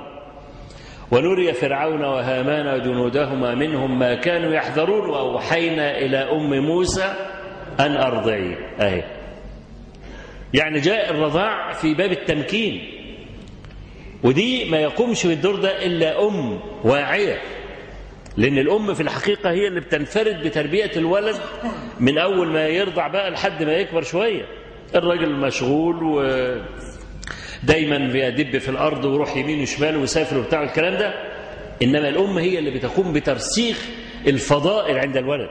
ونري فرعون وهامان وجنودهما منهم ما كانوا يحذرون وأوحينا إلى أم موسى أن أرضعيه أهي. يعني جاء الرضاع في باب التمكين. ودي ما يقومش بالدور ده إلا أم واعية. لأن الأم في الحقيقة هي اللي بتنفرد بتربية الولد من أول ما يرضع بقى لحد ما يكبر شوية. الراجل مشغول و دايما بيدب في الأرض ويروح يمين وشمال ويسافر وبتاع الكلام ده. إنما الأم هي اللي بتقوم بترسيخ الفضائل عند الولد.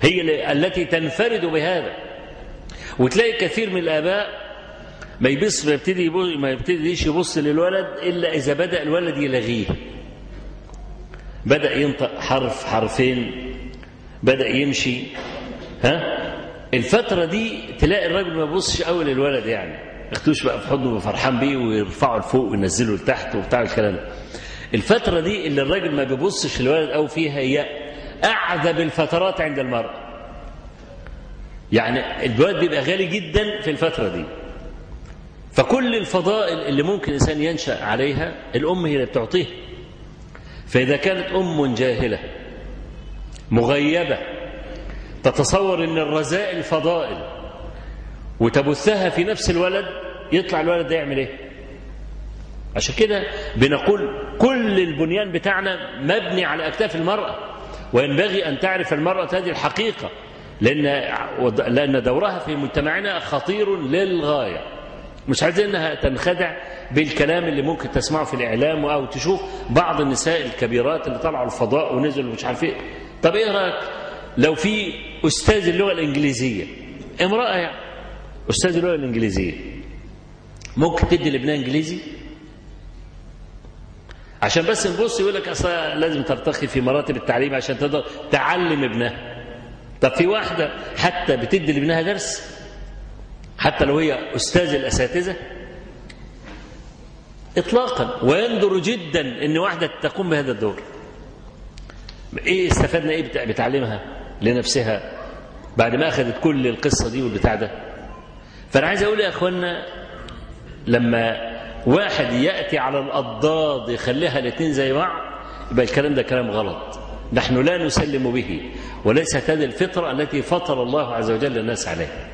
هي التي تنفرد بهذا. وتلاقي كثير من الآباء ما يبص ما يبتدي ما يبتديش يبص للولد إلا إذا بدأ الولد يلغيه. بدأ ينطق حرف حرفين بدأ يمشي ها؟ الفترة دي تلاقي الراجل ما بيبصش قوي للولد يعني. ياخدوش بقى في حضنه فرحان بيه ويرفعه لفوق وينزله لتحت وبتاع الكلام ده. الفترة دي اللي الراجل ما بيبصش للولد قوي فيها هي أعذب الفترات عند المرأة يعني الولد بيبقى غالي جدا في الفترة دي. فكل الفضائل اللي ممكن الإنسان ينشأ عليها الأم هي اللي بتعطيها. فإذا كانت أم جاهلة مغيبة تتصور إن الرذائل فضائل وتبثها في نفس الولد يطلع الولد ده يعمل إيه؟ عشان كده بنقول كل البنيان بتاعنا مبني على أكتاف المرأة وينبغي أن تعرف المرأة هذه الحقيقة لأن لأن دورها في مجتمعنا خطير للغاية. مش عايزين انها تنخدع بالكلام اللي ممكن تسمعه في الإعلام أو تشوف بعض النساء الكبيرات اللي طلعوا الفضاء ونزلوا مش عارف إيه. طب إيه رأيك لو في أستاذ اللغة الإنجليزية؟ امرأة يعني. أستاذ اللغة الإنجليزية. ممكن تدي لابنها إنجليزي؟ عشان بس نبص يقول لك أصلا لازم ترتقي في مراتب التعليم عشان تقدر تعلم ابنها. طب في واحدة حتى بتدي لابنها درس حتى لو هي أستاذ الأساتذة اطلاقا ويندر جدا إن واحدة تقوم بهذا الدور. إيه استفدنا إيه بتعليمها لنفسها بعد ما أخذت كل القصة دي والبتاع ده؟ فأنا عايز أقول يا اخوانا لما واحد يأتي على الأضداد يخليها الاثنين زي بعض يبقى الكلام ده كلام غلط. نحن لا نسلم به وليست هذه الفطرة التي فطر الله عز وجل الناس عليها.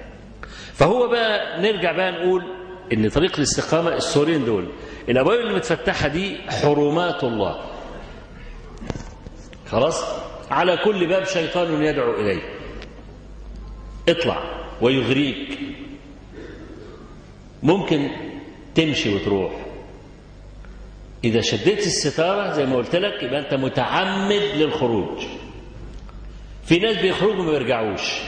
فهو بقى نرجع بقى نقول إن طريق الاستقامة السورين دول الابواب اللي متفتحة دي حرمات الله. خلاص؟ على كل باب شيطان يدعو إليه. اطلع ويغريك. ممكن تمشي وتروح. إذا شديت الستارة زي ما قلت لك يبقى أنت متعمد للخروج. في ناس بيخرجوا ما بيرجعوش.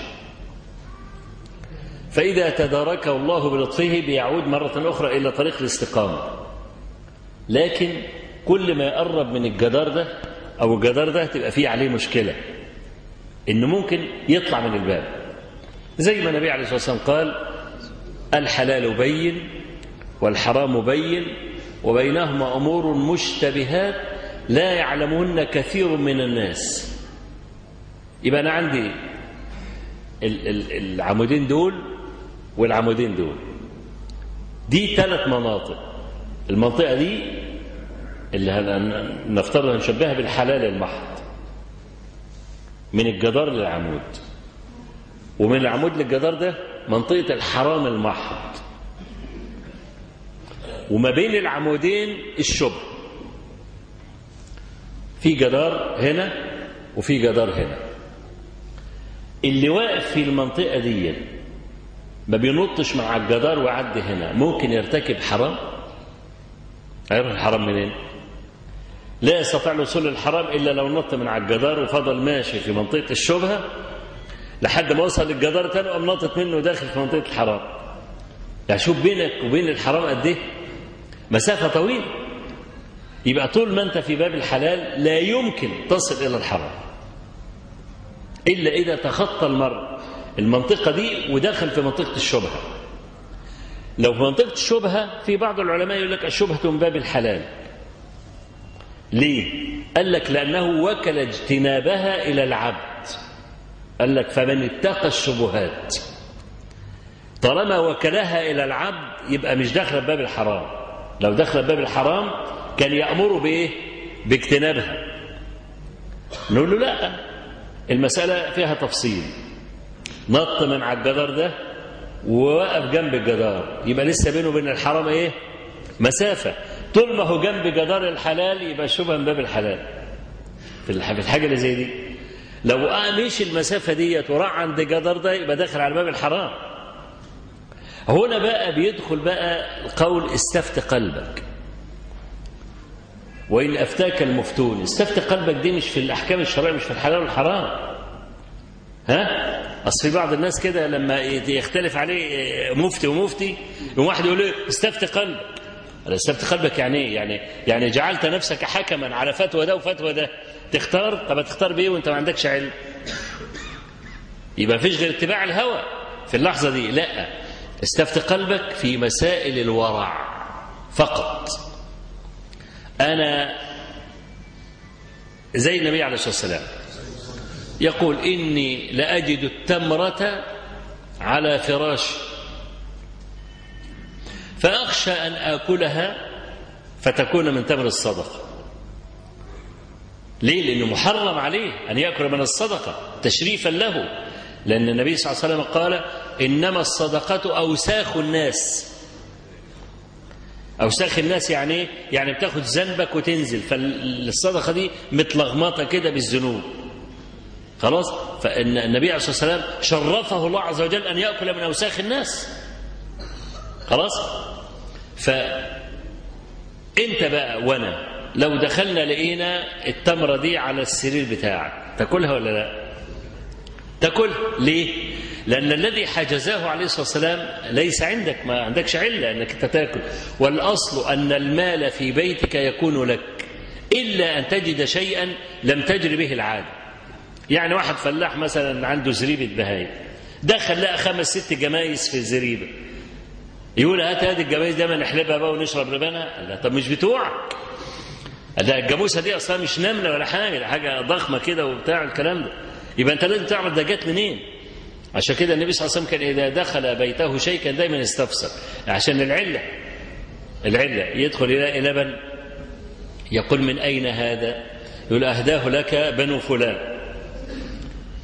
فإذا تداركه الله بلطفه بيعود مرة أخرى إلى طريق الاستقامة. لكن كل ما يقرب من الجدار ده أو الجدار ده تبقى فيه عليه مشكلة إنه ممكن يطلع من الباب. زي ما النبي عليه الصلاة والسلام قال الحلال بين والحرام بين وبينهما أمور مشتبهات لا يعلمهن كثير من الناس. يبقى أنا عندي العمودين دول والعمودين دول. دي ثلاث مناطق. المنطقة دي اللي نفترض نشبهها بالحلال المحض. من الجدار للعمود. ومن العمود للجدار ده منطقة الحرام المحض. وما بين العمودين الشبه. في جدار هنا وفي جدار هنا. اللي واقف في المنطقة دي ما بينطش مع الجدار ويعدي هنا. ممكن يرتكب حرام؟ هيروح الحرام منين؟ لا يستطيع الوصول للحرام إلا لو نط من على الجدار وفضل ماشي في منطقة الشبهة لحد ما وصل للجدار تاني وقام نطت منه داخل في منطقة الحرام. يعني شوف بينك وبين الحرام قد إيه؟ مسافة طويلة. يبقى طول ما أنت في باب الحلال لا يمكن تصل إلى الحرام. إلا إذا تخطى المرء المنطقة دي ودخل في منطقة الشبهة. لو في منطقة الشبهة في بعض العلماء يقول لك الشبهة من باب الحلال. ليه؟ قال لك لأنه وكل اجتنابها إلى العبد. قال لك فمن اتقى الشبهات. طالما وكلها إلى العبد يبقى مش داخل باب الحرام. لو دخل باب الحرام كان يأمره بإيه؟ باجتنابها. نقول له لا المسألة فيها تفصيل. نط من على الجدار ده ووقف جنب الجدار يبقى لسه بينه وبين الحرام إيه؟ مسافة. طول ما هو جنب جدار الحلال يبقى شبه من باب الحلال. في الحاجة اللي زي دي. لو مش المسافة ديت وراح عند جدار ده يبقى داخل على باب الحرام. هنا بقى بيدخل بقى القول استفت قلبك. وإن أفتاك المفتون. استفت قلبك دي مش في الأحكام الشرعية مش في الحلال والحرام. ها؟ أصل في بعض الناس كده لما يختلف عليه مفتي ومفتي يقوم واحد يقول له استفت قلبك. استفت قلبك يعني إيه؟ يعني يعني جعلت نفسك حكما على فتوى ده وفتوى ده. تختار؟ طب تختار بإيه وأنت ما عندكش علم؟ يبقى فيش غير اتباع الهوى في اللحظة دي. لا. استفت قلبك في مسائل الورع فقط. أنا زي النبي عليه الصلاة والسلام. يقول إني لأجد التمرة على فراشي فأخشى أن آكلها فتكون من تمر الصدقة. ليه؟ لأنه محرم عليه أن يأكل من الصدقة تشريفا له. لأن النبي صلى الله عليه وسلم قال إنما الصدقة أوساخ الناس. أوساخ الناس يعني إيه؟ يعني بتاخد ذنبك وتنزل. فالصدقة دي متلغمطة كده بالذنوب. خلاص؟ فإن النبي عليه الصلاة والسلام شرفه الله عز وجل أن يأكل من أوساخ الناس. خلاص؟ فأنت بقى وأنا لو دخلنا لقينا التمرة دي على السرير بتاعك تاكلها ولا لا؟ تاكل. ليه؟ لأن الذي حجزاه عليه الصلاة والسلام ليس عندك ما عندكش علة أنك أنت تاكل. والأصل أن المال في بيتك يكون لك إلا أن تجد شيئا لم تجري به العادة. يعني واحد فلاح مثلا عنده زريبة بهايم دخل لقى خمس ست جمايس في الزريبة يقول هات هذه الجمايس دي ما نحلبها بقى ونشرب لبنها؟ لا طب مش بتوعك. ده الجاموسة دي أصلا مش نملة ولا حاجة ده حاجة ضخمة كده وبتاع الكلام ده. يبقى أنت لازم تعرف ده جت منين. عشان كده النبي صلى الله عليه وسلم كان إذا دخل بيته شيء كان دايما يستفسر عشان العلة العلة يدخل يلاقي لبن يقول من أين هذا؟ يقول أهداه لك بنو فلان.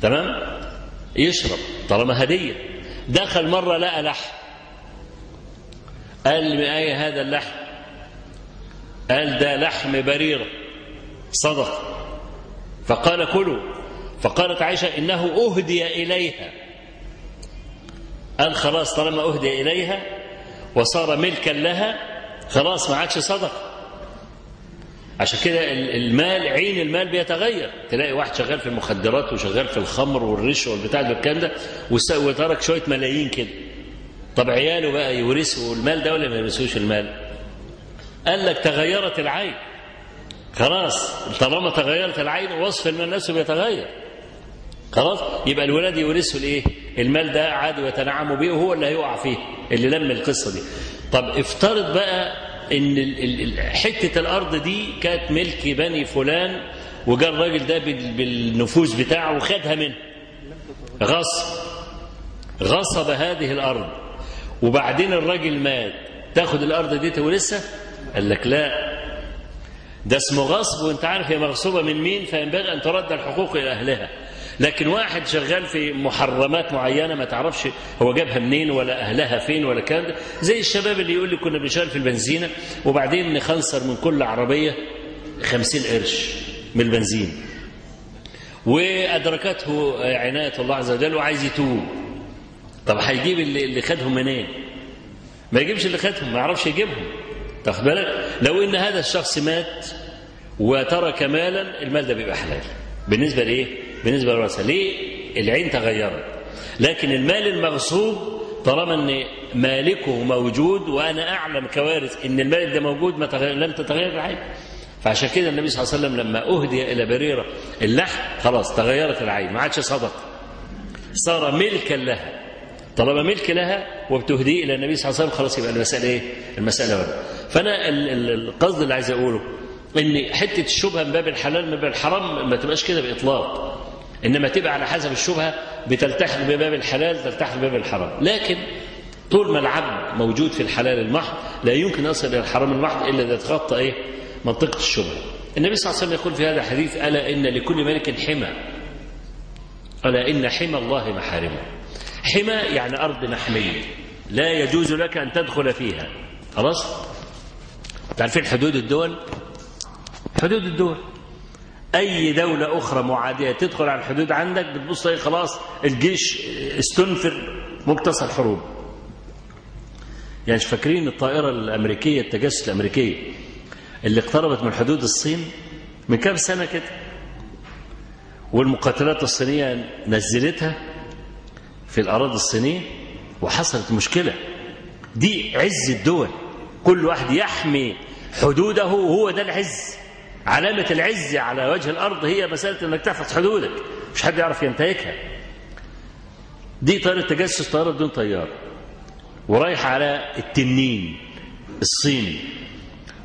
تمام؟ يشرب طالما هدية. دخل مرة لقى لحم. قال من اي هذا اللحم؟ قال ده لحم بريرة. صدق. فقال كلوا. فقالت عائشة إنه أهدي إليها. قال خلاص طالما أهدي إليها وصار ملكا لها خلاص ما عادش صدق. عشان كده المال عين المال بيتغير. تلاقي واحد شغال في المخدرات وشغال في الخمر والرشوه والبتاع ده والكلام ده وترك شوية ملايين كده. طب عياله بقى يورثوا المال ده ولا ما يورثوش المال؟ قال لك تغيرت العين. خلاص طالما تغيرت العين وصف المال نفسه بيتغير. خلاص يبقى الولاد يورثوا الايه المال ده عادي ويتنعموا بيه وهو اللي هيقع فيه اللي لم القصة دي. طب افترض بقى إن حتة الأرض دي كانت ملك بني فلان وجاء الراجل ده بالنفوذ بتاعه وخدها منه. غصب. غصب هذه الأرض. وبعدين الراجل مات. تاخد الأرض دي تورثها قال لك لا. ده اسمه غصب وانت عارف هي مغصوبة من مين فينبغي أن ترد الحقوق إلى أهلها. لكن واحد شغال في محرمات معينة ما تعرفش هو جابها منين ولا أهلها فين ولا كان زي الشباب اللي يقول لي كنا بنشتغل في البنزينة وبعدين نخنصر من كل عربية خمسين قرش من البنزين. وأدركته عناية الله عز وجل وعايز يتوب. طب هيجيب اللي, اللي خدهم منين؟ ما يجيبش اللي خدهم ما يعرفش يجيبهم. تاخد بالك؟ لو إن هذا الشخص مات وترك مالا المال ده بيبقى حلال. بالنسبة لإيه؟ بالنسبة للورثه ليه العين تغيرت لكن المال المغصوب طالما إن مالكه موجود وأنا أعلم كوارث إن المال ده موجود ما تغير لم تتغير العين فعشان كده النبي صلى الله عليه وسلم لما أهدي إلى بريرة اللحم خلاص تغيرت العين ما عادش صدق صار ملكا لها طالما ملك لها وبتهديه إلى النبي صلى الله عليه وسلم خلاص يبقى المسألة إيه؟ المسألة ورد. فأنا القصد اللي عايز أقوله إن حتة الشبهة من باب الحلال من باب الحرام ما تبقاش كده بإطلاق. إنما تبقى على حسب الشبهة بتلتحق بباب الحلال تلتحق بباب الحرام، لكن طول ما العبد موجود في الحلال المحض لا يمكن يصل إلى الحرام المحض إلا إذا تغطى إيه؟ منطقة الشبهة. النبي صلى الله عليه وسلم يقول في هذا الحديث ألا إن لكل ملك حمى. ألا إن حمى الله محارمه. حمى يعني أرض محمية لا يجوز لك أن تدخل فيها خلاص تعرفين حدود الدول حدود الدول أي دولة أخرى معادية تدخل على الحدود عندك بتبص خلاص الجيش استنفر مقتص الحروب يعني فاكرين الطائرة الأمريكية التجسس الأمريكية اللي اقتربت من حدود الصين من كام سنة كده؟ والمقاتلات الصينية نزلتها في الأراضي الصينية وحصلت مشكلة. دي عز الدول. كل واحد يحمي حدوده وهو ده العز. علامة العز على وجه الأرض هي مسألة أنك تحفظ حدودك. مش حد يعرف ينتهكها. دي طائرة تجسس طائرة بدون طيار. ورايحة على التنين الصيني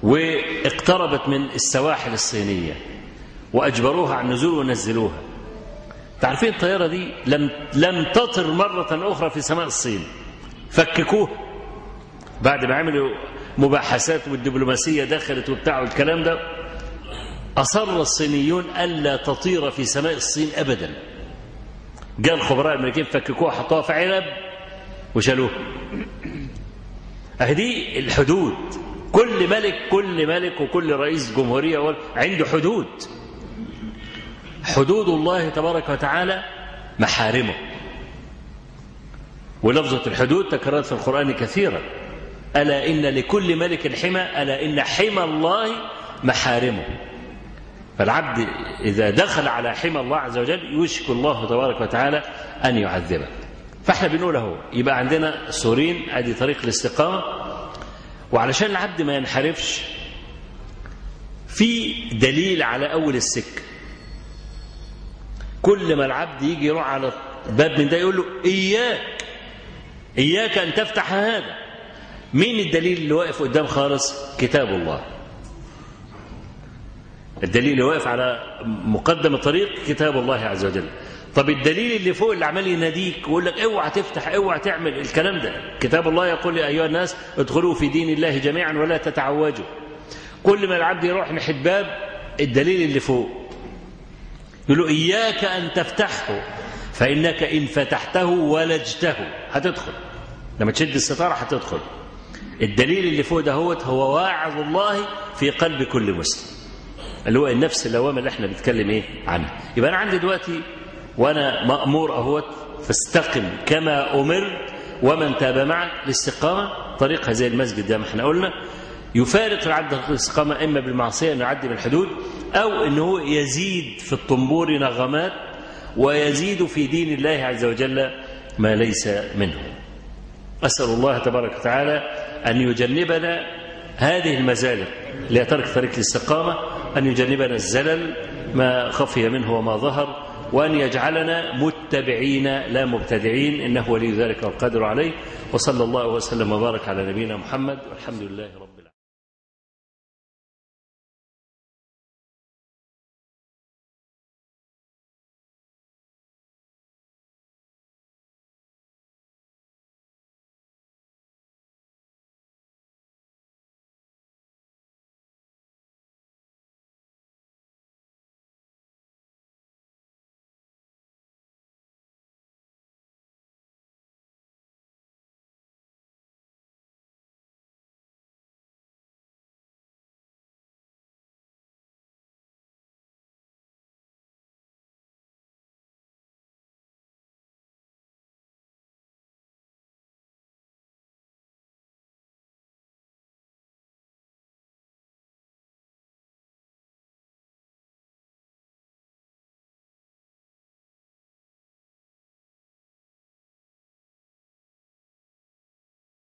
واقتربت من السواحل الصينية. وأجبروها على النزول ونزلوها. تعرفين الطيارة دي لم لم تطر مرة أخرى في سماء الصين. فككوها. بعد ما عملوا مباحثات والدبلوماسية دخلت وبتاع والكلام ده أصر الصينيون ألا تطير في سماء الصين أبدا. جاء الخبراء الامريكيين فككوها حطوها في علب وشالوها. اهدي الحدود. كل ملك كل ملك وكل رئيس جمهورية عنده حدود. حدود الله تبارك وتعالى محارمه. ولفظة الحدود تكررت في القرآن كثيرا. ألا إن لكل ملك حمى ألا إن حمى الله محارمه. فالعبد إذا دخل على حمى الله عز وجل يوشك الله تبارك وتعالى أن يعذبه. فإحنا بنقول أهو يبقى عندنا سورين أدي طريق الاستقامة. وعلشان العبد ما ينحرفش في دليل على أول السكة. كل ما العبد يجي يروح على باب من ده يقول له إياك إياك أن تفتح هذا. مين الدليل اللي واقف قدام خالص؟ كتاب الله. الدليل اللي واقف على مقدم الطريق كتاب الله عز وجل. طب الدليل اللي فوق اللي عمال يناديك ويقول لك اوعى تفتح اوعى تعمل الكلام ده. كتاب الله يقول يا أيها الناس ادخلوا في دين الله جميعا ولا تتعوجوا. كل ما العبد يروح ناحية باب الدليل اللي فوق. يقول له إياك أن تفتحه فإنك إن فتحته ولجته. هتدخل. لما تشد الستارة هتدخل. الدليل اللي فوق دهوت هو واعظ الله في قلب كل مسلم. اللي هو النفس اللوامة اللي إحنا بنتكلم إيه عنها. يبقى أنا عندي دلوقتي وأنا مأمور أهوت فاستقم كما أمرت ومن تاب معك الاستقامه طريقها زي المسجد زي ما إحنا قلنا. يفارق العبد الاستقامة إما بالمعصية إنه يعدي من الحدود أو إنه يزيد في الطنبور نغمات ويزيد في دين الله عز وجل ما ليس منه. أسأل الله تبارك وتعالى أن يجنبنا هذه المزالق اللي ترك طريق الاستقامة. أن يجنبنا الزلل ما خفي منه وما ظهر وأن يجعلنا متبعين لا مبتدعين إنه ولي ذلك والقادر عليه وصلى الله وسلم وبارك على نبينا محمد والحمد لله رب